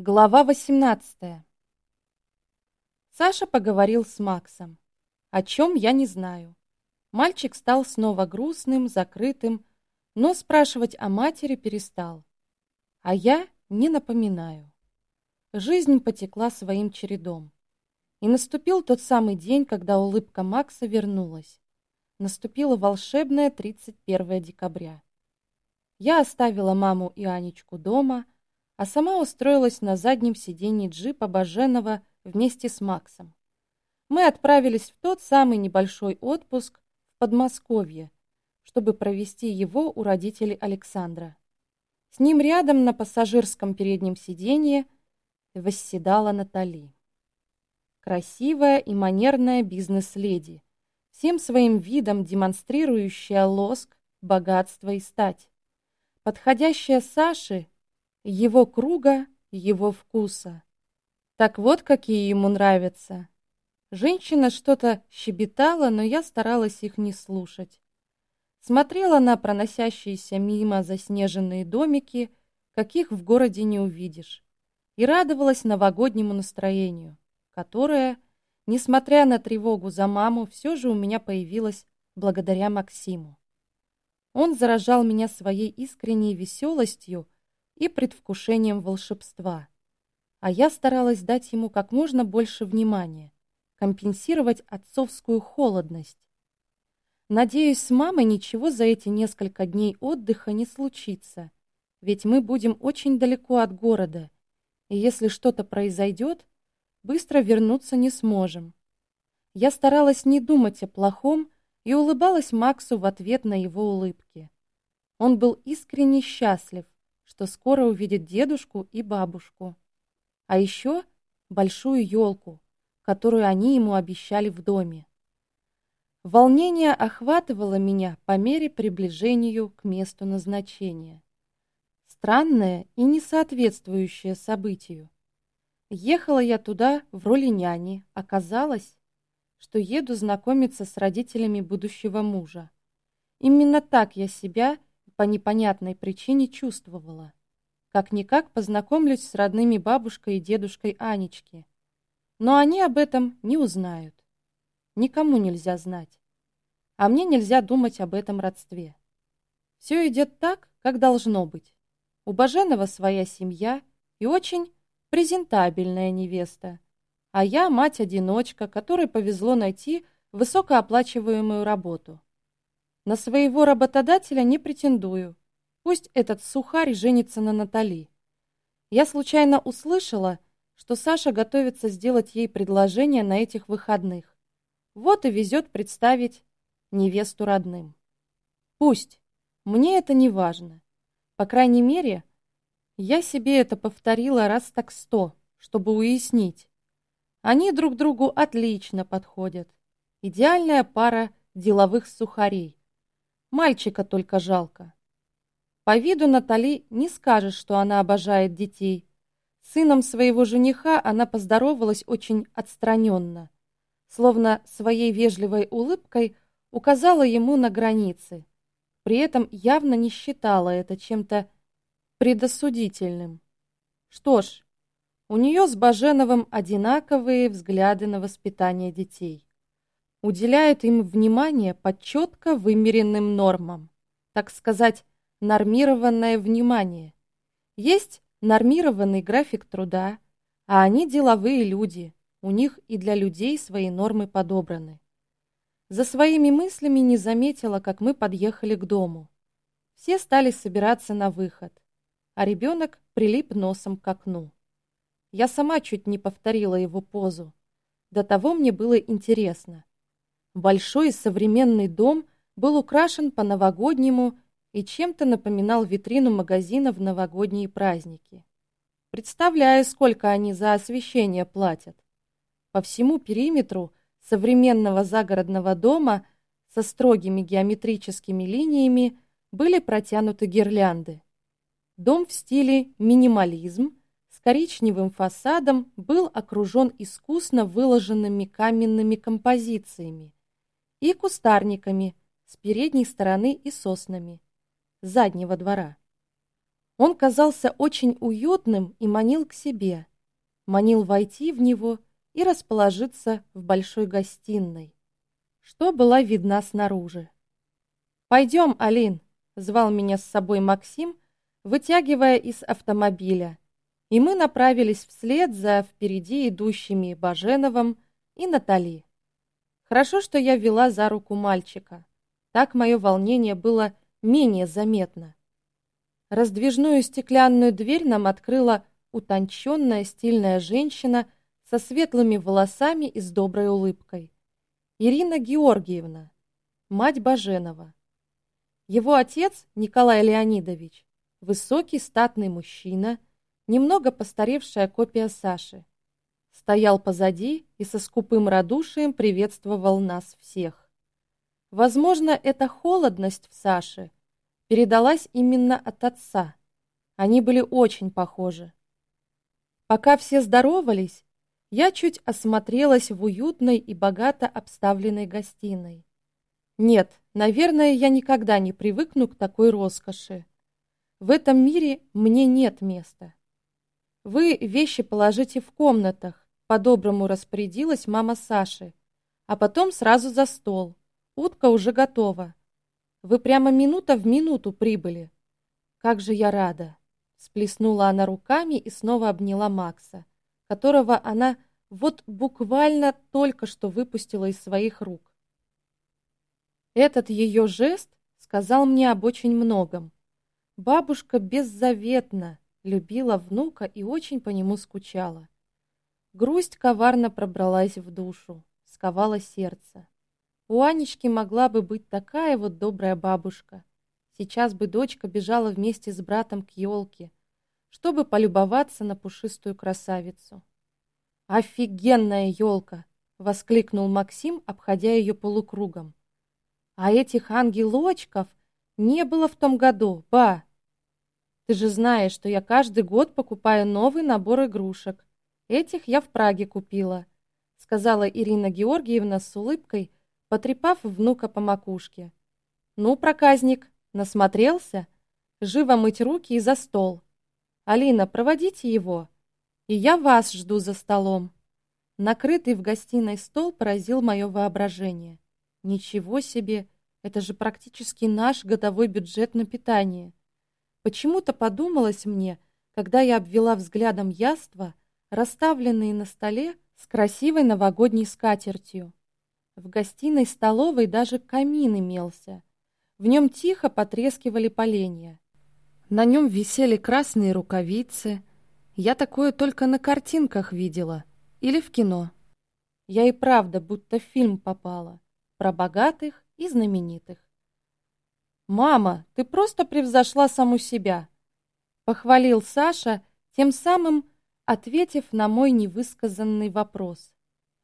Глава 18 Саша поговорил с Максом. О чем я не знаю. Мальчик стал снова грустным, закрытым, но спрашивать о матери перестал. А я не напоминаю. Жизнь потекла своим чередом. И наступил тот самый день, когда улыбка Макса вернулась. Наступило волшебное 31 декабря. Я оставила маму и Анечку дома, а сама устроилась на заднем сиденье джипа Баженова вместе с Максом. Мы отправились в тот самый небольшой отпуск в Подмосковье, чтобы провести его у родителей Александра. С ним рядом на пассажирском переднем сиденье восседала Натали. Красивая и манерная бизнес-леди, всем своим видом демонстрирующая лоск, богатство и стать. Подходящая Саше его круга, его вкуса. Так вот, какие ему нравятся. Женщина что-то щебетала, но я старалась их не слушать. Смотрела на проносящиеся мимо заснеженные домики, каких в городе не увидишь, и радовалась новогоднему настроению, которое, несмотря на тревогу за маму, все же у меня появилось благодаря Максиму. Он заражал меня своей искренней веселостью, и предвкушением волшебства. А я старалась дать ему как можно больше внимания, компенсировать отцовскую холодность. Надеюсь, с мамой ничего за эти несколько дней отдыха не случится, ведь мы будем очень далеко от города, и если что-то произойдет, быстро вернуться не сможем. Я старалась не думать о плохом и улыбалась Максу в ответ на его улыбки. Он был искренне счастлив, что скоро увидит дедушку и бабушку. А еще большую елку, которую они ему обещали в доме. Волнение охватывало меня по мере приближению к месту назначения. Странное и несоответствующее событию. Ехала я туда в роли няни. Оказалось, что еду знакомиться с родителями будущего мужа. Именно так я себя по непонятной причине чувствовала. Как-никак познакомлюсь с родными бабушкой и дедушкой Анечки. Но они об этом не узнают. Никому нельзя знать. А мне нельзя думать об этом родстве. Все идет так, как должно быть. У Баженова своя семья и очень презентабельная невеста. А я мать-одиночка, которой повезло найти высокооплачиваемую работу. На своего работодателя не претендую. Пусть этот сухарь женится на Натали. Я случайно услышала, что Саша готовится сделать ей предложение на этих выходных. Вот и везет представить невесту родным. Пусть. Мне это не важно. По крайней мере, я себе это повторила раз так сто, чтобы уяснить. Они друг другу отлично подходят. Идеальная пара деловых сухарей. Мальчика только жалко. По виду Натали не скажешь, что она обожает детей. Сыном своего жениха она поздоровалась очень отстраненно, словно своей вежливой улыбкой указала ему на границы. При этом явно не считала это чем-то предосудительным. Что ж, у нее с Баженовым одинаковые взгляды на воспитание детей уделяют им внимание по четко вымеренным нормам, так сказать, нормированное внимание. Есть нормированный график труда, а они деловые люди, у них и для людей свои нормы подобраны. За своими мыслями не заметила, как мы подъехали к дому. Все стали собираться на выход, а ребенок прилип носом к окну. Я сама чуть не повторила его позу. До того мне было интересно. Большой современный дом был украшен по-новогоднему и чем-то напоминал витрину магазина в новогодние праздники. Представляю, сколько они за освещение платят. По всему периметру современного загородного дома со строгими геометрическими линиями были протянуты гирлянды. Дом в стиле минимализм с коричневым фасадом был окружен искусно выложенными каменными композициями, и кустарниками с передней стороны и соснами заднего двора. Он казался очень уютным и манил к себе. Манил войти в него и расположиться в большой гостиной, что была видна снаружи. «Пойдем, Алин», — звал меня с собой Максим, вытягивая из автомобиля, и мы направились вслед за впереди идущими Баженовым и Натали. Хорошо, что я вела за руку мальчика. Так мое волнение было менее заметно. Раздвижную стеклянную дверь нам открыла утонченная стильная женщина со светлыми волосами и с доброй улыбкой. Ирина Георгиевна, мать Баженова. Его отец, Николай Леонидович, высокий статный мужчина, немного постаревшая копия Саши, стоял позади и со скупым радушием приветствовал нас всех. Возможно, эта холодность в Саше передалась именно от отца. Они были очень похожи. Пока все здоровались, я чуть осмотрелась в уютной и богато обставленной гостиной. Нет, наверное, я никогда не привыкну к такой роскоши. В этом мире мне нет места. Вы вещи положите в комнатах, по-доброму распорядилась мама Саши, а потом сразу за стол. Утка уже готова. Вы прямо минута в минуту прибыли. Как же я рада. Сплеснула она руками и снова обняла Макса, которого она вот буквально только что выпустила из своих рук. Этот ее жест сказал мне об очень многом. Бабушка беззаветно любила внука и очень по нему скучала. Грусть коварно пробралась в душу, сковала сердце. У Анечки могла бы быть такая вот добрая бабушка. Сейчас бы дочка бежала вместе с братом к елке, чтобы полюбоваться на пушистую красавицу. «Офигенная елка!» — воскликнул Максим, обходя ее полукругом. «А этих ангелочков не было в том году, ба! Ты же знаешь, что я каждый год покупаю новый набор игрушек. Этих я в Праге купила», — сказала Ирина Георгиевна с улыбкой, потрепав внука по макушке. «Ну, проказник, насмотрелся? Живо мыть руки и за стол. Алина, проводите его. И я вас жду за столом». Накрытый в гостиной стол поразил мое воображение. Ничего себе, это же практически наш годовой бюджет на питание. Почему-то подумалось мне, когда я обвела взглядом яства, расставленные на столе с красивой новогодней скатертью. В гостиной столовой даже камин имелся. В нем тихо потрескивали поленья. На нем висели красные рукавицы. Я такое только на картинках видела. Или в кино. Я и правда будто в фильм попала. Про богатых и знаменитых. «Мама, ты просто превзошла саму себя!» Похвалил Саша, тем самым ответив на мой невысказанный вопрос.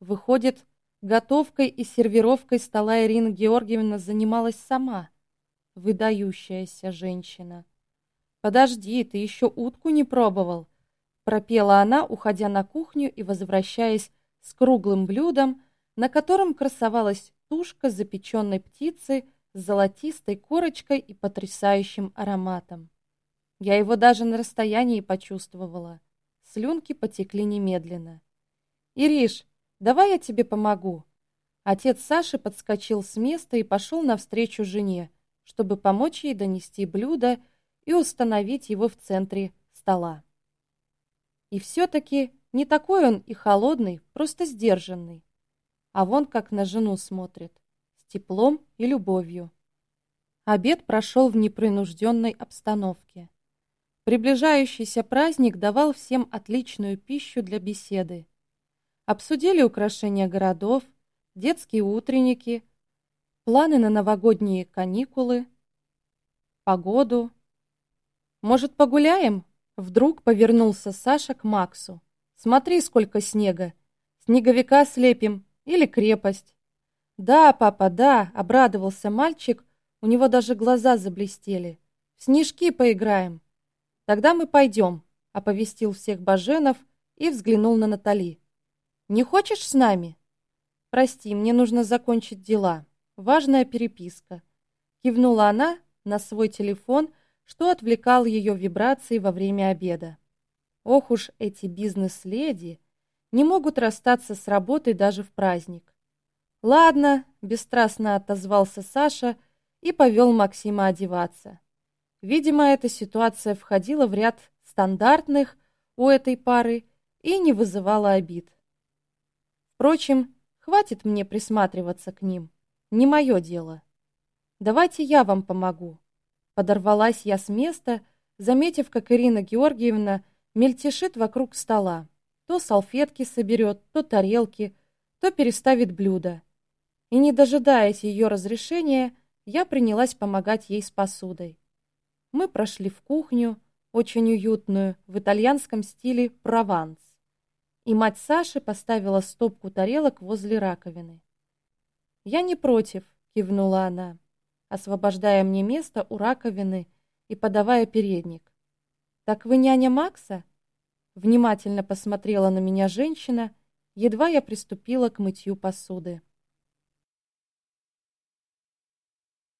Выходит, Готовкой и сервировкой стола Ирина Георгиевна занималась сама. Выдающаяся женщина. «Подожди, ты еще утку не пробовал?» Пропела она, уходя на кухню и возвращаясь с круглым блюдом, на котором красовалась тушка запеченной птицы с золотистой корочкой и потрясающим ароматом. Я его даже на расстоянии почувствовала. Слюнки потекли немедленно. «Ириш, Давай я тебе помогу». Отец Саши подскочил с места и пошел навстречу жене, чтобы помочь ей донести блюдо и установить его в центре стола. И все-таки не такой он и холодный, просто сдержанный. А вон как на жену смотрит, с теплом и любовью. Обед прошел в непринужденной обстановке. Приближающийся праздник давал всем отличную пищу для беседы. Обсудили украшения городов, детские утренники, планы на новогодние каникулы, погоду. «Может, погуляем?» Вдруг повернулся Саша к Максу. «Смотри, сколько снега! Снеговика слепим или крепость!» «Да, папа, да!» — обрадовался мальчик, у него даже глаза заблестели. «В снежки поиграем!» «Тогда мы пойдем», — оповестил всех Баженов и взглянул на Натали. Не хочешь с нами? Прости, мне нужно закончить дела. Важная переписка. Кивнула она на свой телефон, что отвлекал ее вибрации во время обеда. Ох уж эти бизнес-леди не могут расстаться с работой даже в праздник. «Ладно», — бесстрастно отозвался Саша и повел Максима одеваться. Видимо, эта ситуация входила в ряд стандартных у этой пары и не вызывала обид. Впрочем, хватит мне присматриваться к ним. Не мое дело. Давайте я вам помогу. Подорвалась я с места, заметив, как Ирина Георгиевна мельтешит вокруг стола. То салфетки соберет, то тарелки, то переставит блюда. И, не дожидаясь ее разрешения, я принялась помогать ей с посудой. Мы прошли в кухню, очень уютную, в итальянском стиле Прованс. И мать Саши поставила стопку тарелок возле раковины. «Я не против», — кивнула она освобождая мне место у раковины и подавая передник. «Так вы няня Макса?» Внимательно посмотрела на меня женщина, едва я приступила к мытью посуды.